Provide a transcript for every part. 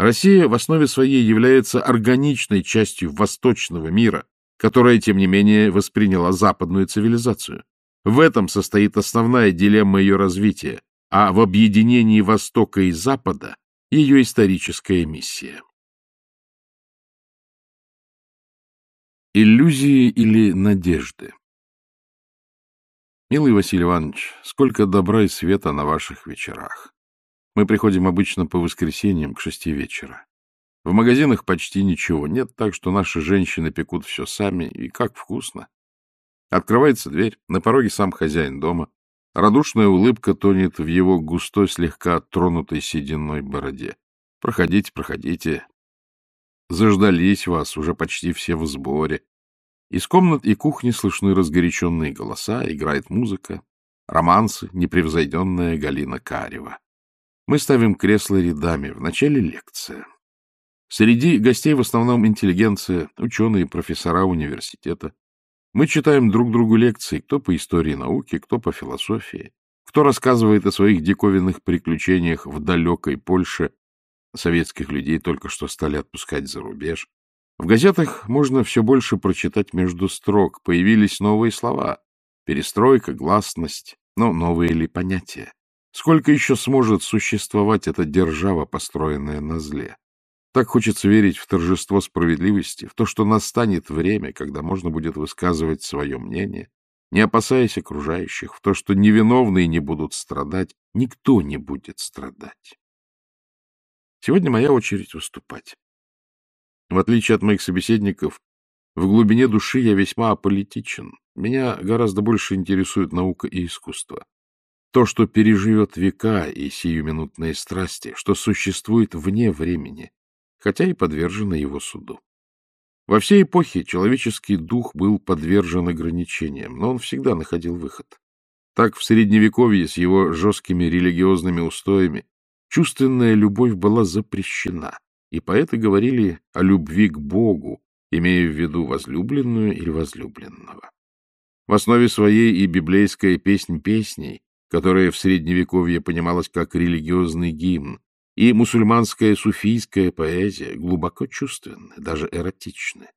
Россия в основе своей является органичной частью восточного мира, которая, тем не менее, восприняла западную цивилизацию. В этом состоит основная дилемма ее развития, а в объединении Востока и Запада ее историческая миссия. Иллюзии или надежды Милый Василий Иванович, сколько добра и света на ваших вечерах. Мы приходим обычно по воскресеньям к шести вечера. В магазинах почти ничего нет, так что наши женщины пекут все сами, и как вкусно. Открывается дверь, на пороге сам хозяин дома. Радушная улыбка тонет в его густой, слегка тронутой сединой бороде. Проходите, проходите. Заждались вас, уже почти все в сборе. Из комнат и кухни слышны разгоряченные голоса, играет музыка, романсы, непревзойденная Галина Карева. Мы ставим кресла рядами, в начале лекция. Среди гостей в основном интеллигенция, ученые, профессора университета. Мы читаем друг другу лекции, кто по истории науки, кто по философии, кто рассказывает о своих диковинных приключениях в далекой Польше. Советских людей только что стали отпускать за рубеж. В газетах можно все больше прочитать между строк. Появились новые слова. Перестройка, гласность, но новые ли понятия? Сколько еще сможет существовать эта держава, построенная на зле? Так хочется верить в торжество справедливости, в то, что настанет время, когда можно будет высказывать свое мнение, не опасаясь окружающих, в то, что невиновные не будут страдать, никто не будет страдать. Сегодня моя очередь выступать. В отличие от моих собеседников, в глубине души я весьма аполитичен. Меня гораздо больше интересует наука и искусство. То, что переживет века и сиюминутные страсти, что существует вне времени, хотя и подвержено его суду. Во всей эпохе человеческий дух был подвержен ограничениям, но он всегда находил выход. Так в Средневековье с его жесткими религиозными устоями чувственная любовь была запрещена, и поэты говорили о любви к Богу, имея в виду возлюбленную или возлюбленного. В основе своей и библейская песнь песней, которая в Средневековье понималась как религиозный гимн, и мусульманская суфийская поэзия глубоко чувственны, даже эротичны.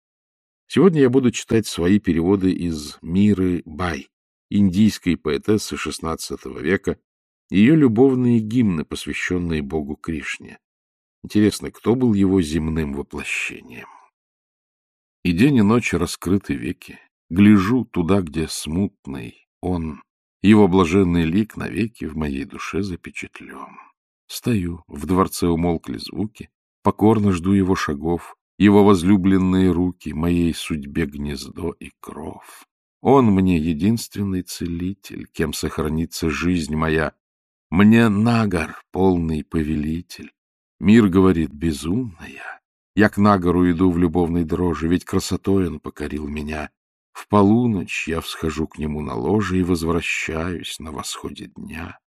Сегодня я буду читать свои переводы из Миры Бай, индийской поэтессы XVI века, ее любовные гимны, посвященные богу Кришне. Интересно, кто был его земным воплощением? И день и ночь раскрыты веки. Гляжу туда, где смутный он, его блаженный лик навеки в моей душе запечатлен. Стою, в дворце умолкли звуки, покорно жду его шагов, его возлюбленные руки, моей судьбе гнездо и кров. Он мне единственный целитель, кем сохранится жизнь моя. Мне нагор, полный повелитель, Мир, говорит, безумная. Я к Нагору иду в любовной дрожи, ведь красотой он покорил меня. В полуночь я всхожу к нему на ложе и возвращаюсь на восходе дня.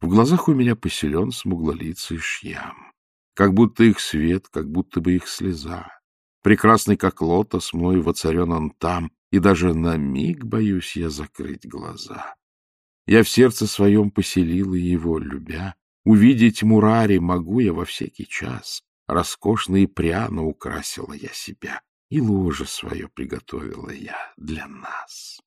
В глазах у меня поселен смуглолицый шьям, как будто их свет, как будто бы их слеза. Прекрасный, как лотос мой, воцарен он там, и даже на миг боюсь я закрыть глаза. Я в сердце своем поселила его, любя, Увидеть Мурари могу я во всякий час. Роскошно и пряно украсила я себя, и ложе свое приготовила я для нас.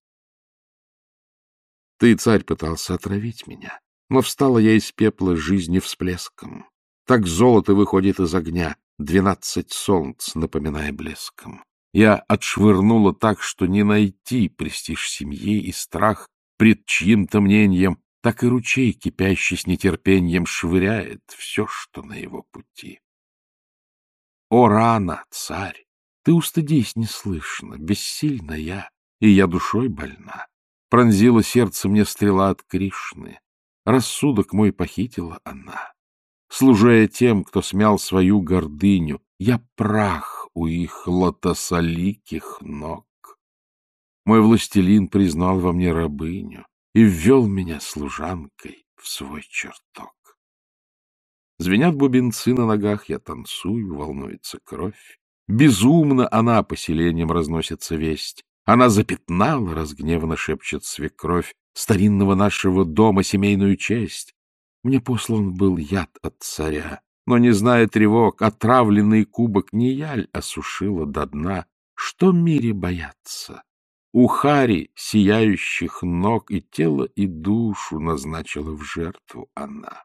Ты, царь, пытался отравить меня, но встала я из пепла жизни всплеском. Так золото выходит из огня, двенадцать солнц, напоминая блеском. Я отшвырнула так, что не найти престиж семьи и страх пред чьим-то мнением, так и ручей, кипящий с нетерпением, швыряет все, что на его пути. О, рано, царь! Ты устыдись неслышно, бессильна я, и я душой больна. Пронзила сердце мне стрела от Кришны, рассудок мой похитила она. Служая тем, кто смял свою гордыню, я прах у их лотосоликих ног. Мой властелин признал во мне рабыню, и ввел меня служанкой в свой чертог. Звенят бубенцы на ногах, я танцую, волнуется кровь. Безумно она поселением разносится весть. Она запятнала, разгневанно шепчет свекровь, старинного нашего дома семейную честь. Мне послан был яд от царя, но не зная тревог, отравленный кубок не яль осушила до дна. Что мире бояться? У Хари сияющих ног и тело, и душу назначила в жертву она.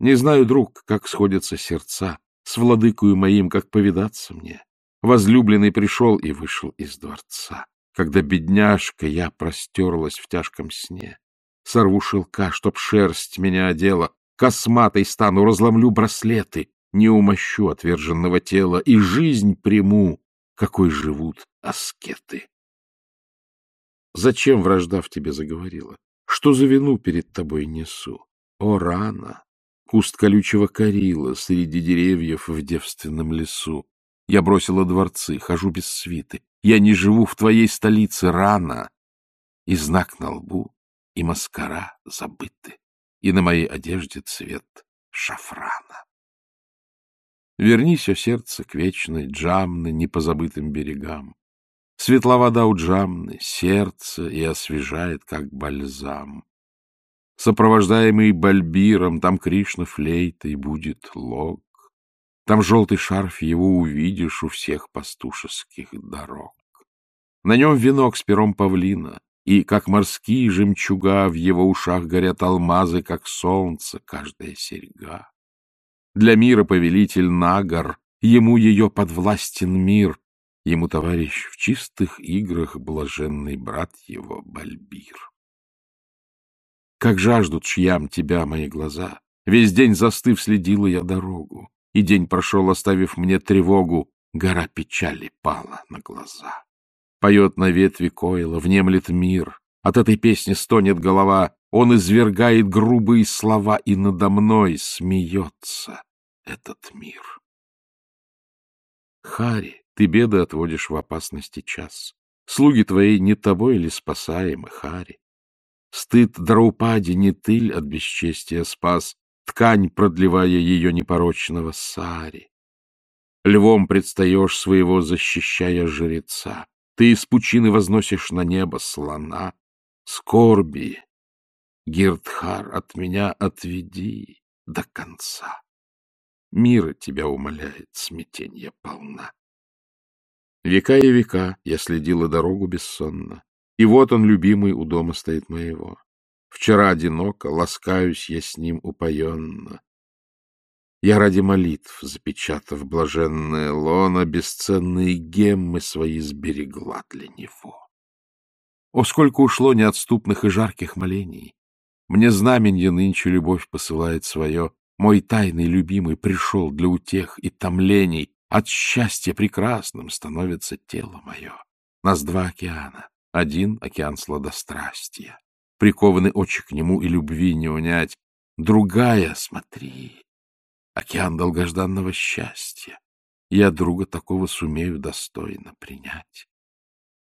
Не знаю, друг, как сходятся сердца, с владыкою моим, как повидаться мне. Возлюбленный пришел и вышел из дворца, когда бедняжка я простерлась в тяжком сне. Сорву шелка, чтоб шерсть меня одела, косматой стану, разломлю браслеты, не умощу отверженного тела и жизнь приму, какой живут аскеты. Зачем вражда в тебе заговорила? Что за вину перед тобой несу? О, рано! Куст колючего корила среди деревьев в девственном лесу. Я бросила дворцы, хожу без свиты. Я не живу в твоей столице рано. И знак на лбу, и маскара забыты, и на моей одежде цвет шафрана. Вернись, о сердце, к вечной Джамны, непозабытым берегам. Светла вода у Джамны, сердце и освежает, как бальзам. Сопровождаемый Бальбиром, там Кришна флейтой будет лог. Там желтый шарф его увидишь у всех пастушеских дорог. На нем венок с пером павлина, и, как морские жемчуга, в его ушах горят алмазы, как солнце, каждая серьга. Для мира повелитель Нагар, ему ее подвластен мир, ему товарищ в чистых играх блаженный брат его Бальбир. Как жаждут чьям тебя мои глаза, весь день застыв следила я дорогу, и день прошел, оставив мне тревогу, гора печали пала на глаза. Поет на ветви койла, внемлет мир. От этой песни стонет голова. Он извергает грубые слова, и надо мной смеется этот мир. Хари, ты беды отводишь в опасности час. Слуги твои не тобой ли спасаемы, Хари? Стыд Драупади не ты от бесчестия спас, ткань продлевая ее непорочного сари. Львом предстаешь своего, защищая жреца. Ты из пучины возносишь на небо слона. Скорби, Гирдхар, от меня отведи до конца. Мира тебя умоляет, смятенье полна. Века и века я следила дорогу бессонно, и вот он, любимый, у дома стоит моего. Вчера одиноко, ласкаюсь я с ним упоенно. Я ради молитв, запечатав блаженное лоно, бесценные геммы свои сберегла для него. О, сколько ушло неотступных и жарких молений! Мне знаменье нынче любовь посылает свое. Мой тайный любимый пришел для утех и томлений. От счастья прекрасным становится тело мое. Нас два океана. Один — океан сладострастия. Прикованы очи к нему и любви не унять. Другая, смотри, океан долгожданного счастья. Я друга такого сумею достойно принять.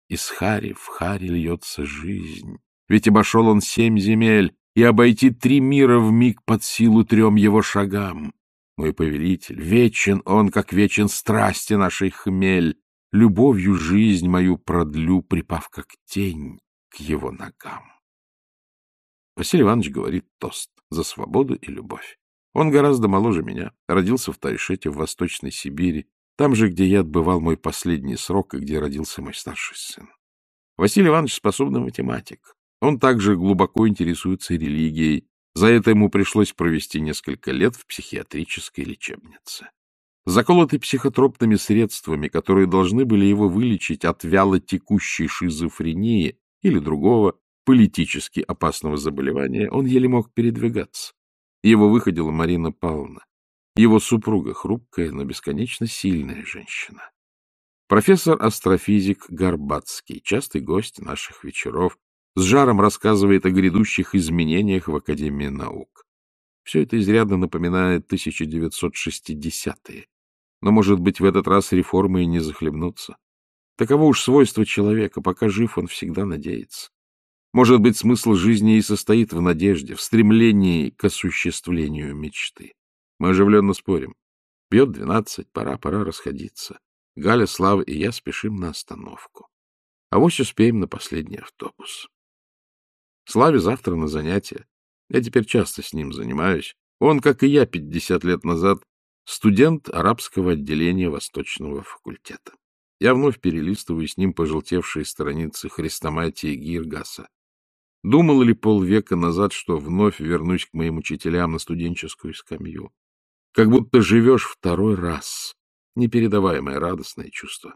Из Хари в Хари льется жизнь, ведь обошел он семь земель, и обойти три мира в миг под силу трем его шагам. Мой повелитель, вечен он, как вечен страсти нашей хмель, любовью жизнь мою продлю, припав как тень к его ногам. Василий Иванович говорит тост за свободу и любовь. Он гораздо моложе меня, родился в Тайшете в Восточной Сибири, там же, где я отбывал мой последний срок и где родился мой старший сын. Василий Иванович способный математик. Он также глубоко интересуется религией. За это ему пришлось провести несколько лет в психиатрической лечебнице. Заколотый психотропными средствами, которые должны были его вылечить от вяло текущей шизофрении или другого политически опасного заболевания, он еле мог передвигаться. Его выходила Марина Павловна. Его супруга — хрупкая, но бесконечно сильная женщина. Профессор-астрофизик Горбацкий, частый гость наших вечеров, с жаром рассказывает о грядущих изменениях в Академии наук. Все это изрядно напоминает 1960-е. Но, может быть, в этот раз реформы и не захлебнутся. Таково уж свойство человека. Пока жив, он всегда надеется. Может быть, смысл жизни и состоит в надежде, в стремлении к осуществлению мечты. Мы оживленно спорим. Бьет двенадцать, пора, пора расходиться. Галя, Слава и я спешим на остановку. А вось успеем на последний автобус. Славе завтра на занятия. Я теперь часто с ним занимаюсь. Он, как и я 50 лет назад, студент арабского отделения Восточного факультета. Я вновь перелистываю с ним пожелтевшие страницы хрестоматии Гиргаса. Думал ли полвека назад, что вновь вернусь к моим учителям на студенческую скамью? Как будто живешь второй раз. Непередаваемое радостное чувство.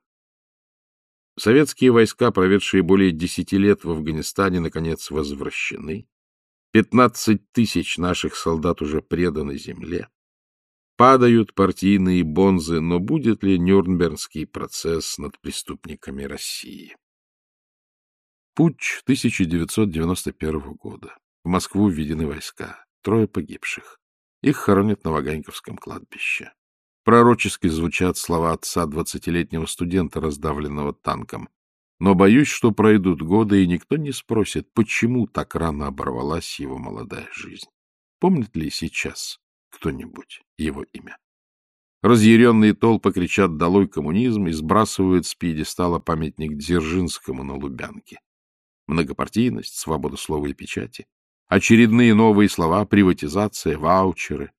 Советские войска, проведшие более десяти лет в Афганистане, наконец возвращены. Пятнадцать тысяч наших солдат уже преданы земле. Падают партийные бонзы, но будет ли Нюрнбергский процесс над преступниками России? Путь 1991 года. В Москву введены войска. Трое погибших. Их хоронят на Ваганьковском кладбище. Пророчески звучат слова отца двадцатилетнего студента, раздавленного танком. Но боюсь, что пройдут годы, и никто не спросит, почему так рано оборвалась его молодая жизнь. Помнит ли сейчас кто-нибудь его имя? Разъяренные толпы кричат «Долой коммунизм!» и сбрасывают с пьедестала памятник Дзержинскому на Лубянке. Многопартийность, свобода слова и печати, очередные новые слова, приватизация, ваучеры,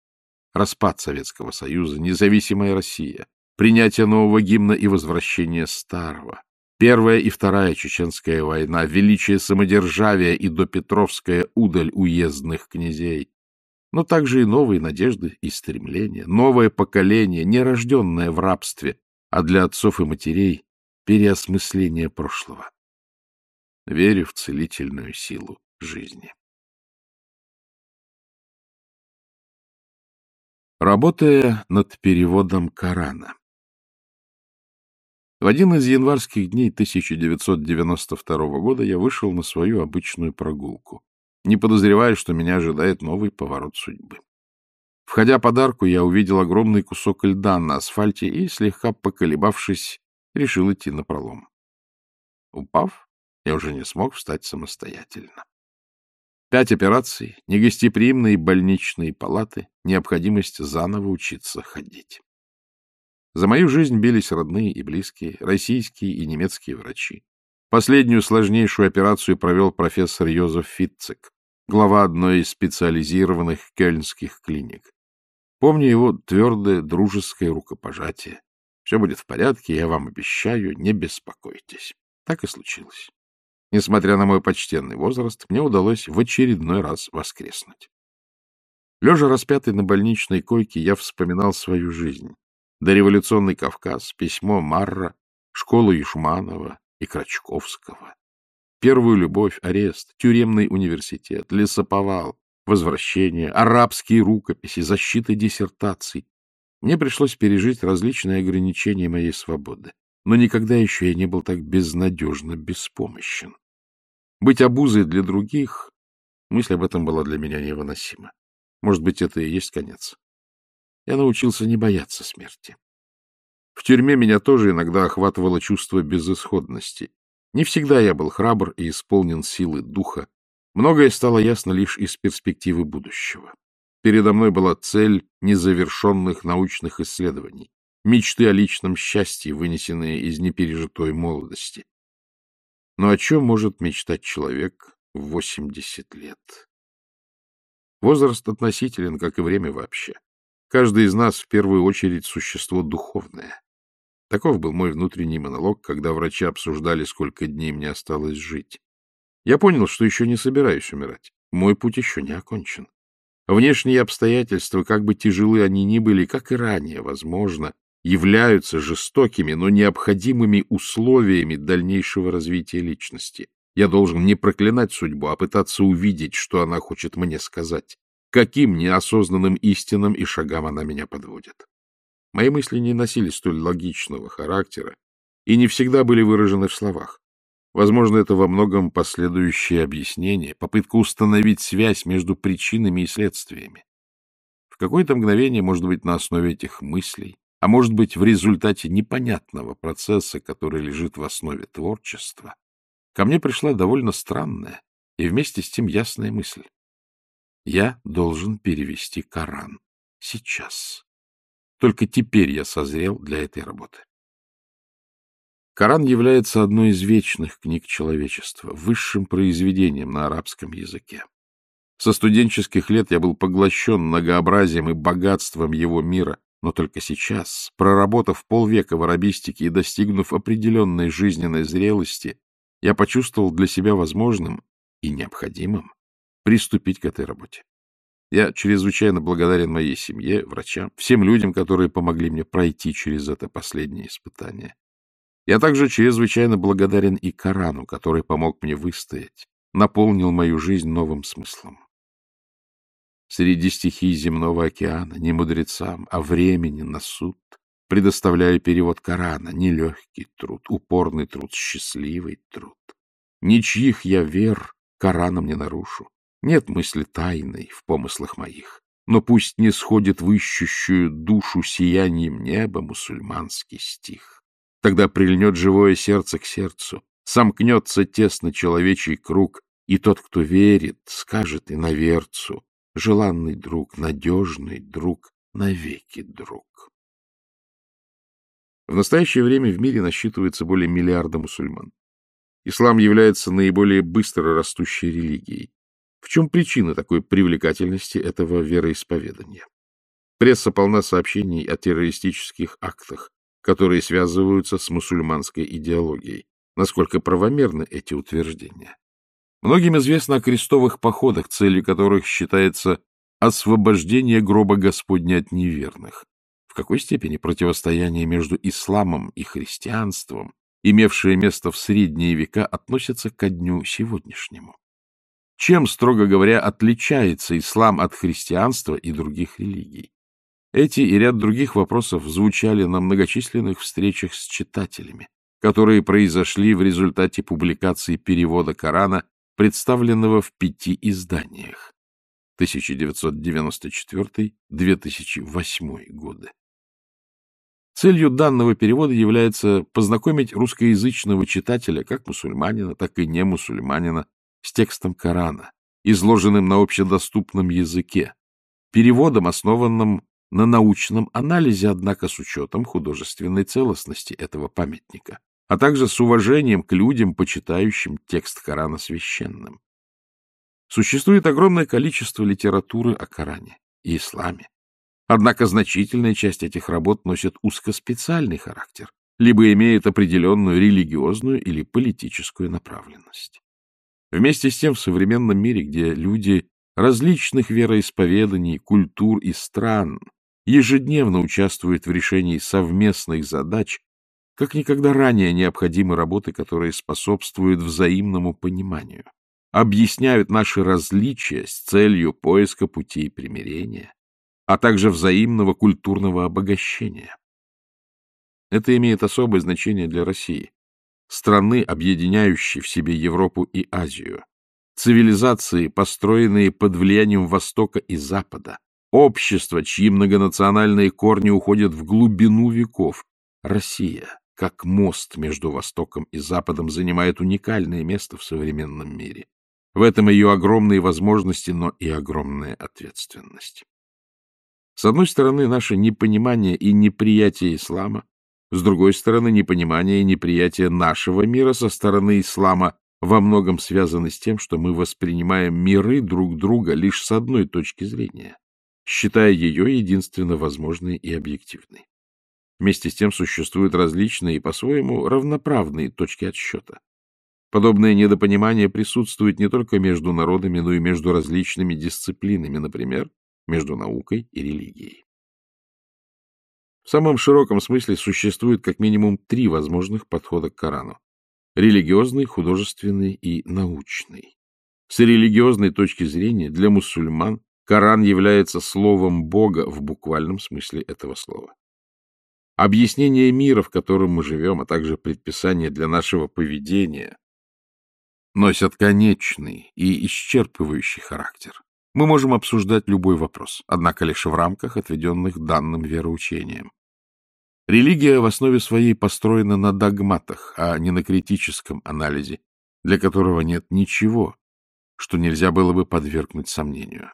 распад Советского Союза, независимая Россия, принятие нового гимна и возвращение старого, Первая и Вторая Чеченская война, величие самодержавия и допетровская удаль уездных князей, но также и новые надежды и стремления, новое поколение, не рожденное в рабстве, а для отцов и матерей переосмысление прошлого. Верю в целительную силу жизни. Работая над переводом Корана. В один из январских дней 1992 года я вышел на свою обычную прогулку, не подозревая, что меня ожидает новый поворот судьбы. Входя под арку, я увидел огромный кусок льда на асфальте и, слегка поколебавшись, решил идти на пролом. Упав, я уже не смог встать самостоятельно. Пять операций, негостеприимные больничные палаты, необходимость заново учиться ходить. За мою жизнь бились родные и близкие, российские и немецкие врачи. Последнюю сложнейшую операцию провел профессор Йозеф Фитцек, глава одной из специализированных кельнских клиник. Помню его твердое дружеское рукопожатие. Все будет в порядке, я вам обещаю, не беспокойтесь. Так и случилось. Несмотря на мой почтенный возраст, мне удалось в очередной раз воскреснуть. Лежа распятый на больничной койке, я вспоминал свою жизнь. Дореволюционный Кавказ, письмо Марра, школа Юшманова и Крачковского. Первую любовь, арест, тюремный университет, лесоповал, возвращение, арабские рукописи, защита диссертаций. Мне пришлось пережить различные ограничения моей свободы, но никогда еще я не был так безнадежно беспомощен. Быть обузой для других, мысль об этом была для меня невыносима. Может быть, это и есть конец. Я научился не бояться смерти. В тюрьме меня тоже иногда охватывало чувство безысходности. Не всегда я был храбр и исполнен силы духа. Многое стало ясно лишь из перспективы будущего. Передо мной была цель незавершенных научных исследований, мечты о личном счастье, вынесенные из непережитой молодости. Но о чем может мечтать человек в 80 лет? Возраст относителен, как и время вообще. Каждый из нас в первую очередь существо духовное. Таков был мой внутренний монолог, когда врачи обсуждали, сколько дней мне осталось жить. Я понял, что еще не собираюсь умирать. Мой путь еще не окончен. Внешние обстоятельства, как бы тяжелы они ни были, как и ранее, возможно, являются жестокими, но необходимыми условиями дальнейшего развития личности. Я должен не проклинать судьбу, а пытаться увидеть, что она хочет мне сказать, каким неосознанным истинам и шагам она меня подводит. Мои мысли не носили столь логичного характера и не всегда были выражены в словах. Возможно, это во многом последующее объяснение, попытка установить связь между причинами и следствиями. В какое-то мгновение, может быть, на основе этих мыслей, а может быть, в результате непонятного процесса, который лежит в основе творчества, ко мне пришла довольно странная и вместе с тем ясная мысль. Я должен перевести Коран. Сейчас. Только теперь я созрел для этой работы. Коран является одной из вечных книг человечества, высшим произведением на арабском языке. Со студенческих лет я был поглощен многообразием и богатством его мира, но только сейчас, проработав полвека в арабистике и достигнув определенной жизненной зрелости, я почувствовал для себя возможным и необходимым приступить к этой работе. Я чрезвычайно благодарен моей семье, врачам, всем людям, которые помогли мне пройти через это последнее испытание. Я также чрезвычайно благодарен и Корану, который помог мне выстоять, наполнил мою жизнь новым смыслом. Среди стихий земного океана, не мудрецам, а времени на суд, предоставляю перевод Корана, нелегкий труд, упорный труд, счастливый труд. Ничьих я вер Кораном не нарушу. Нет мысли тайной в помыслах моих, но пусть не сходит в ищущую душу сиянием неба мусульманский стих. Тогда прильнет живое сердце к сердцу, сомкнется тесно человечий круг, и тот, кто верит, скажет и наверцу, желанный друг, надежный друг, навеки друг. В настоящее время в мире насчитывается более миллиарда мусульман. Ислам является наиболее быстро растущей религией. В чем причина такой привлекательности этого вероисповедания? Пресса полна сообщений о террористических актах, которые связываются с мусульманской идеологией. Насколько правомерны эти утверждения? Многим известно о крестовых походах, целью которых считается освобождение гроба Господня от неверных. В какой степени противостояние между исламом и христианством, имевшее место в средние века, относится ко дню сегодняшнему? Чем, строго говоря, отличается ислам от христианства и других религий? Эти и ряд других вопросов звучали на многочисленных встречах с читателями, которые произошли в результате публикации перевода Корана, представленного в пяти изданиях 1994-2008 годы. Целью данного перевода является познакомить русскоязычного читателя, как мусульманина, так и не мусульманина, с текстом Корана, изложенным на общедоступном языке, переводом, основанным на научном анализе, однако с учетом художественной целостности этого памятника, а также с уважением к людям, почитающим текст Корана священным. Существует огромное количество литературы о Коране и исламе. Однако значительная часть этих работ носит узкоспециальный характер, либо имеет определенную религиозную или политическую направленность. Вместе с тем, в современном мире, где люди различных вероисповеданий, культур и стран ежедневно участвуют в решении совместных задач, как никогда ранее необходимы работы, которые способствуют взаимному пониманию, объясняют наши различия с целью поиска путей примирения, а также взаимного культурного обогащения. Это имеет особое значение для России, страны, объединяющей в себе Европу и Азию, цивилизации, построенные под влиянием Востока и Запада, общества, чьи многонациональные корни уходят в глубину веков. Россия, как мост между Востоком и Западом, занимает уникальное место в современном мире. В этом ее огромные возможности, но и огромная ответственность. С одной стороны, наше непонимание и неприятие ислама с другой стороны, непонимание и неприятие нашего мира со стороны ислама во многом связаны с тем, что мы воспринимаем миры друг друга лишь с одной точки зрения, считая ее единственно возможной и объективной. Вместе с тем существуют различные и по-своему равноправные точки отсчета. Подобное недопонимание присутствует не только между народами, но и между различными дисциплинами, например, между наукой и религией. В самом широком смысле существует как минимум три возможных подхода к Корану. Религиозный, художественный и научный. С религиозной точки зрения для мусульман Коран является словом Бога в буквальном смысле этого слова. Объяснение мира, в котором мы живем, а также предписания для нашего поведения носят конечный и исчерпывающий характер. Мы можем обсуждать любой вопрос, однако лишь в рамках, отведенных данным вероучением. Религия в основе своей построена на догматах, а не на критическом анализе, для которого нет ничего, что нельзя было бы подвергнуть сомнению.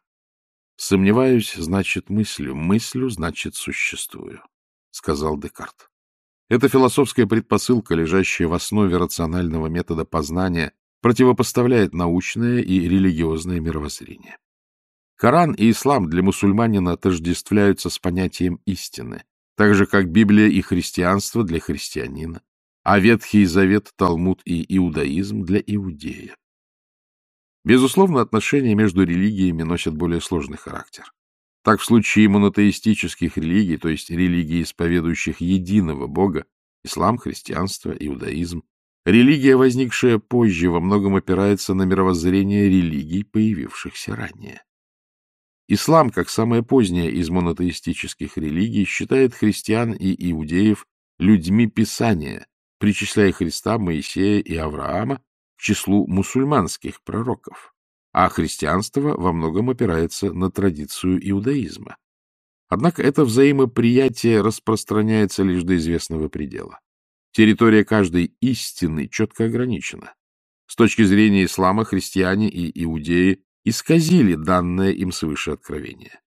«Сомневаюсь, значит, мыслю, мыслю, значит, существую», — сказал Декарт. Эта философская предпосылка, лежащая в основе рационального метода познания, противопоставляет научное и религиозное мировоззрение. Коран и ислам для мусульманина отождествляются с понятием истины, так же, как Библия и христианство для христианина, а Ветхий Завет, Талмуд и иудаизм для иудея. Безусловно, отношения между религиями носят более сложный характер. Так в случае монотеистических религий, то есть религий, исповедующих единого Бога, ислам, христианство, иудаизм, религия, возникшая позже, во многом опирается на мировоззрение религий, появившихся ранее. Ислам, как самая поздняя из монотеистических религий, считает христиан и иудеев людьми Писания, причисляя Христа, Моисея и Авраама к числу мусульманских пророков, а христианство во многом опирается на традицию иудаизма. Однако это взаимоприятие распространяется лишь до известного предела. Территория каждой истины четко ограничена. С точки зрения ислама христиане и иудеи исказили данное им свыше откровение.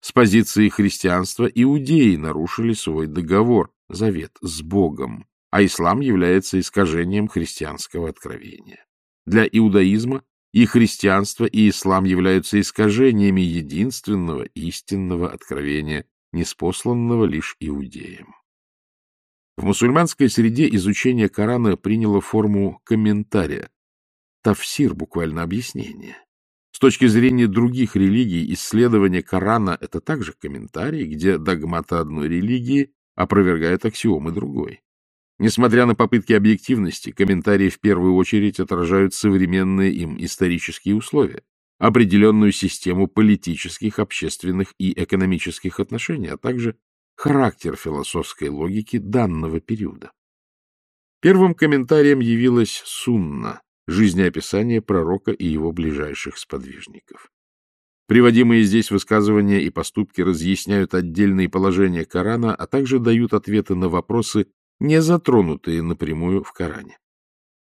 С позиции христианства иудеи нарушили свой договор, завет с Богом, а ислам является искажением христианского откровения. Для иудаизма и христианство, и ислам являются искажениями единственного истинного откровения, неспосланного лишь иудеям. В мусульманской среде изучение Корана приняло форму комментария, тавсир, буквально объяснение. Точки зрения других религий, исследование Корана — это также комментарий, где догматы одной религии опровергают аксиомы другой. Несмотря на попытки объективности, комментарии в первую очередь отражают современные им исторические условия, определенную систему политических, общественных и экономических отношений, а также характер философской логики данного периода. Первым комментарием явилась Сунна, жизнеописание пророка и его ближайших сподвижников. Приводимые здесь высказывания и поступки разъясняют отдельные положения Корана, а также дают ответы на вопросы, не затронутые напрямую в Коране.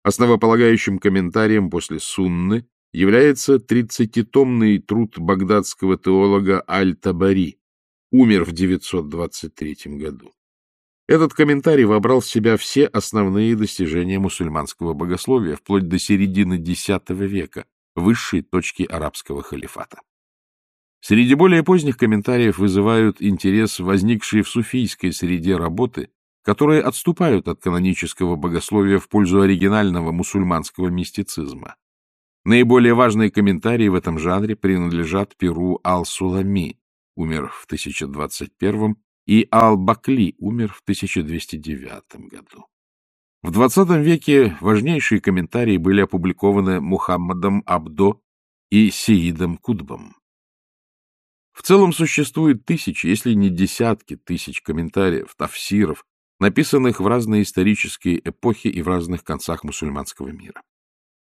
Основополагающим комментарием после Сунны является тридцатитомный труд багдадского теолога Аль-Табари, умер в 923 году. Этот комментарий вобрал в себя все основные достижения мусульманского богословия вплоть до середины X века, высшей точки арабского халифата. Среди более поздних комментариев вызывают интерес возникшие в суфийской среде работы которые отступают от канонического богословия в пользу оригинального мусульманского мистицизма. Наиболее важные комментарии в этом жанре принадлежат Перу Ал-Сулами, умер в 1021, и Ал-Бакли, умер в 1209 году. В XX веке важнейшие комментарии были опубликованы Мухаммадом Абдо и Сеидом Кудбом. В целом существует тысячи, если не десятки тысяч комментариев, тафсиров, написанных в разные исторические эпохи и в разных концах мусульманского мира.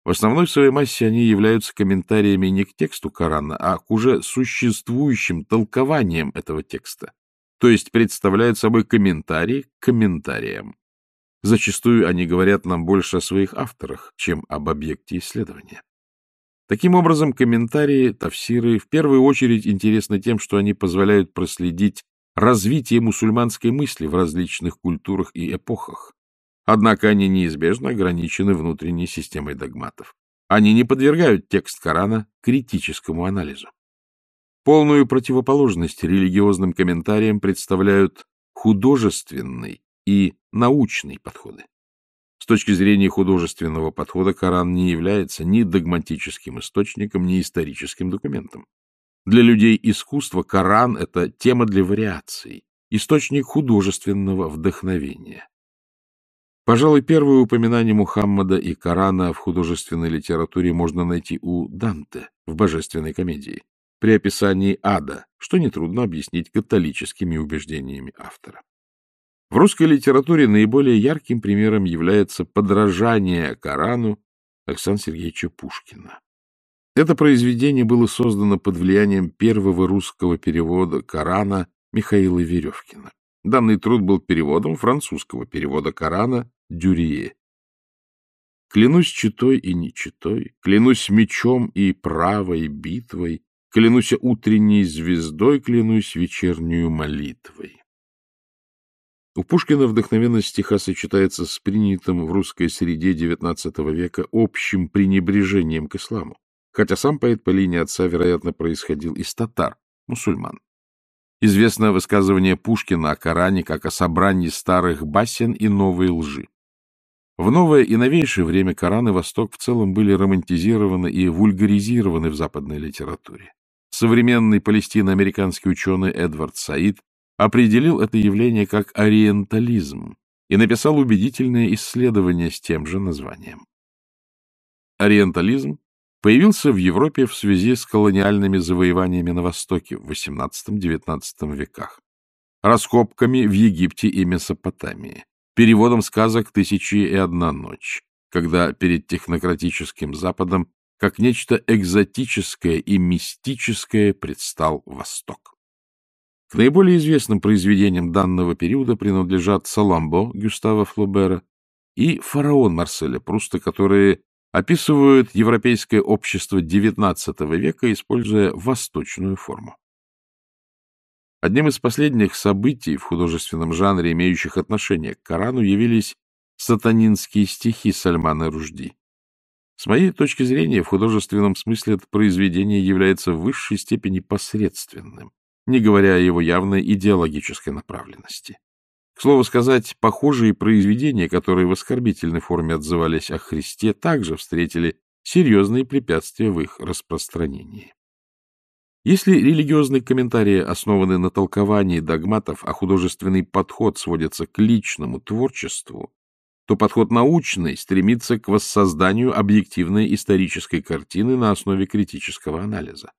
В основной своей массе они являются комментариями не к тексту Корана, а к уже существующим толкованиям этого текста, то есть представляют собой комментарии к комментариям. Зачастую они говорят нам больше о своих авторах, чем об объекте исследования. Таким образом, комментарии, тавсиры в первую очередь интересны тем, что они позволяют проследить развитие мусульманской мысли в различных культурах и эпохах. Однако они неизбежно ограничены внутренней системой догматов. Они не подвергают текст Корана критическому анализу. Полную противоположность религиозным комментариям представляют художественный и научный подходы. С точки зрения художественного подхода Коран не является ни догматическим источником, ни историческим документом. Для людей искусства Коран — это тема для вариаций, источник художественного вдохновения. Пожалуй, первое упоминание Мухаммада и Корана в художественной литературе можно найти у Данте в «Божественной комедии» при описании ада, что нетрудно объяснить католическими убеждениями автора. В русской литературе наиболее ярким примером является подражание Корану Александра Сергеевича Пушкина. Это произведение было создано под влиянием первого русского перевода Корана Михаила Веревкина. Данный труд был переводом французского перевода Корана Дюрие. Клянусь читой и нечитой, клянусь мечом и правой битвой, клянусь утренней звездой, клянусь вечернюю молитвой. У Пушкина вдохновенность стиха сочетается с принятым в русской среде XIX века общим пренебрежением к исламу. хотя сам поэт по линии отца, вероятно, происходил из татар, мусульман. Известно высказывание Пушкина о Коране как о собрании старых басен и новой лжи. В новое и новейшее время Коран и Восток в целом были романтизированы и вульгаризированы в западной литературе. Современный палестино-американский ученый Эдвард Саид определил это явление как ориентализм и написал убедительное исследование с тем же названием. Ориентализм появился в Европе в связи с колониальными завоеваниями на Востоке в XVIII-XIX веках, раскопками в Египте и Месопотамии, переводом сказок «Тысячи и одна ночь», когда перед технократическим Западом как нечто экзотическое и мистическое предстал Восток. К наиболее известным произведениям данного периода принадлежат «Саламбо» Гюстава Флобера и «Фараон» Марселя Пруста, которые описывают европейское общество XIX века, используя восточную форму. Одним из последних событий в художественном жанре, имеющих отношение к Корану, явились сатанинские стихи Сальмана Ружди. С моей точки зрения, в художественном смысле это произведение является в высшей степени посредственным, не говоря о его явной идеологической направленности. К слову сказать, похожие произведения, которые в оскорбительной форме отзывались о Христе, также встретили серьезные препятствия в их распространении. Если религиозные комментарии основаны на толковании догматов, а художественный подход сводится к личному творчеству, то подход научный стремится к воссозданию объективной исторической картины на основе критического анализа.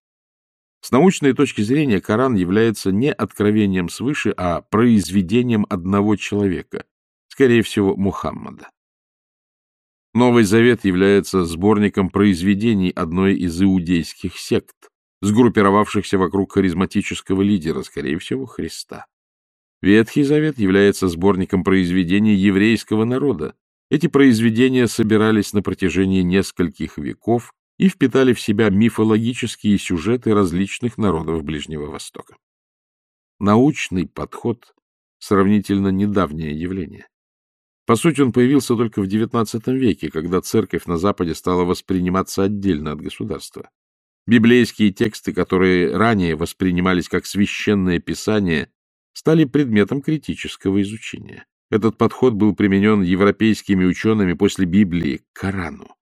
С научной точки зрения Коран является не откровением свыше, а произведением одного человека, скорее всего, Мухаммада. Новый Завет является сборником произведений одной из иудейских сект, сгруппировавшихся вокруг харизматического лидера, скорее всего, Христа. Ветхий Завет является сборником произведений еврейского народа. Эти произведения собирались на протяжении нескольких веков и впитали в себя мифологические сюжеты различных народов Ближнего Востока. Научный подход — сравнительно недавнее явление. По сути, он появился только в XIX веке, когда церковь на Западе стала восприниматься отдельно от государства. Библейские тексты, которые ранее воспринимались как священное писание, стали предметом критического изучения. Этот подход был применен европейскими учеными после Библии к Корану.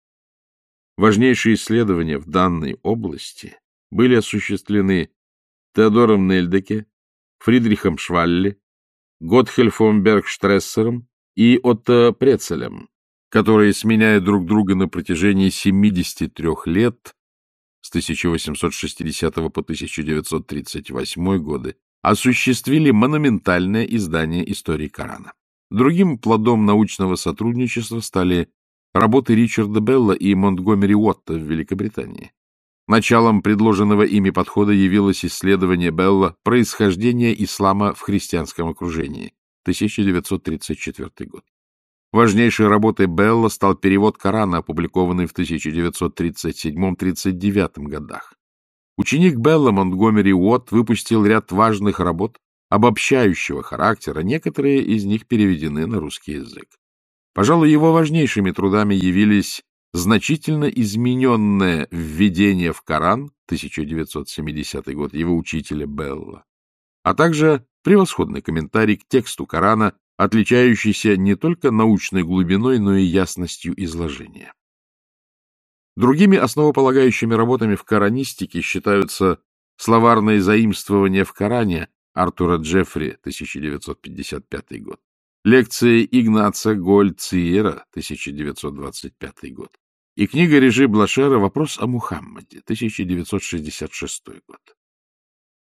Важнейшие исследования в данной области были осуществлены Теодором Нельдеке, Фридрихом Швалле, Готхельфом Бергштрессером и Отто Прецелем, которые, сменяя друг друга на протяжении 73 лет, с 1860 по 1938 годы, осуществили монументальное издание истории Корана. Другим плодом научного сотрудничества стали работы Ричарда Белла и Монтгомери Уотта в Великобритании. Началом предложенного ими подхода явилось исследование Белла «Происхождение ислама в христианском окружении» 1934 год. Важнейшей работой Белла стал перевод Корана, опубликованный в 1937-39 годах. Ученик Белла Монтгомери Уотт выпустил ряд важных работ обобщающего характера, некоторые из них переведены на русский язык. Пожалуй, его важнейшими трудами явились значительно измененное введение в Коран 1970 год его учителя Белла, а также превосходный комментарий к тексту Корана, отличающийся не только научной глубиной, но и ясностью изложения. Другими основополагающими работами в коранистике считаются словарные заимствования в Коране Артура Джеффри, 1955 год, лекции Игнаца Гольциера, 1925 год, и книга Режи Блашера «Вопрос о Мухаммаде», 1966 год.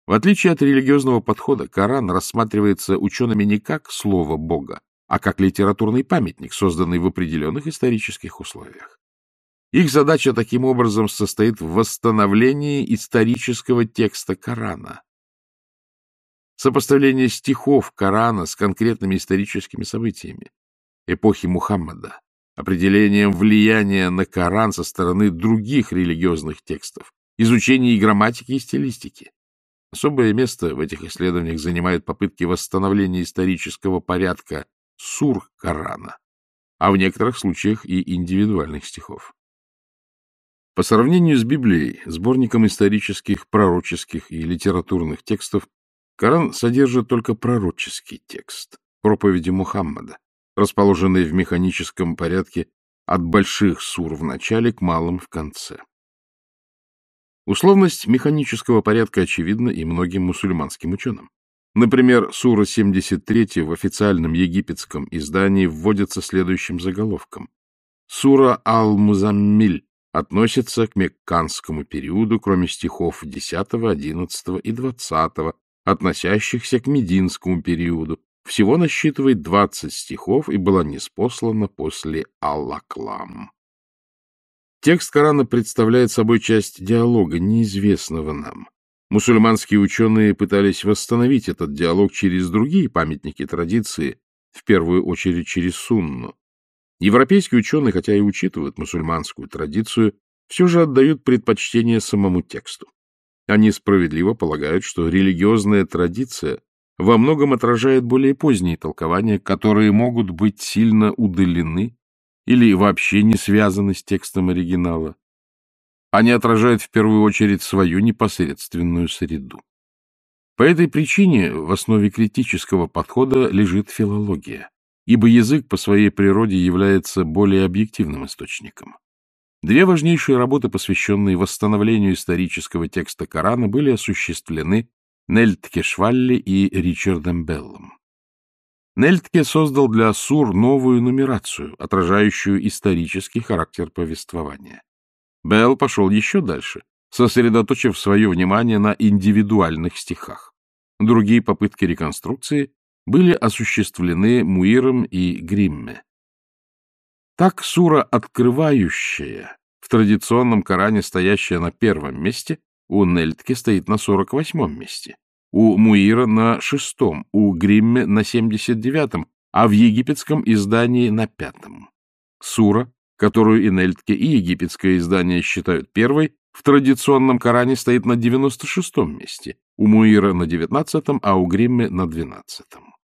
В отличие от религиозного подхода, Коран рассматривается учеными не как слово Бога, а как литературный памятник, созданный в определенных исторических условиях. Их задача таким образом состоит в восстановлении исторического текста Корана, сопоставление стихов Корана с конкретными историческими событиями эпохи Мухаммада, определением влияния на Коран со стороны других религиозных текстов, изучение и грамматики, и стилистики. Особое место в этих исследованиях занимают попытки восстановления исторического порядка сур Корана, а в некоторых случаях и индивидуальных стихов. По сравнению с Библией, сборником исторических, пророческих и литературных текстов, Коран содержит только пророческий текст, проповеди Мухаммада, расположенные в механическом порядке от больших сур в начале к малым в конце. Условность механического порядка очевидна и многим мусульманским ученым. Например, сура 73 в официальном египетском издании вводится следующим заголовком. Сура Ал-Музаммиль относится к мекканскому периоду, кроме стихов 10, 11 и 20, относящихся к мединскому периоду. Всего насчитывает 20 стихов и была неспослана после Аллаклам. Текст Корана представляет собой часть диалога, неизвестного нам. Мусульманские ученые пытались восстановить этот диалог через другие памятники традиции, в первую очередь через сунну. Европейские ученые, хотя и учитывают мусульманскую традицию, все же отдают предпочтение самому тексту. Они справедливо полагают, что религиозная традиция во многом отражает более поздние толкования, которые могут быть сильно удалены или вообще не связаны с текстом оригинала. Они отражают в первую очередь свою непосредственную среду. По этой причине в основе критического подхода лежит филология, ибо язык по своей природе является более объективным источником. Две важнейшие работы, посвященные восстановлению исторического текста Корана, были осуществлены Нельтке Швалли и Ричардом Беллом. Нельтке создал для Сур новую нумерацию, отражающую исторический характер повествования. Белл пошел еще дальше, сосредоточив свое внимание на индивидуальных стихах. Другие попытки реконструкции были осуществлены Муиром и Гримме. Так сура «Открывающая», в традиционном Коране стоящая на первом месте, у Нельтке стоит на 48-м месте у Муира на шестом, у Гримме на семьдесят девятом, а в египетском издании на пятом. Сура, которую и Нельтке, и египетское издание считают первой, в традиционном Коране стоит на девяносто шестом месте, у Муира на девятнадцатом, а у Гримме на двенадцатом.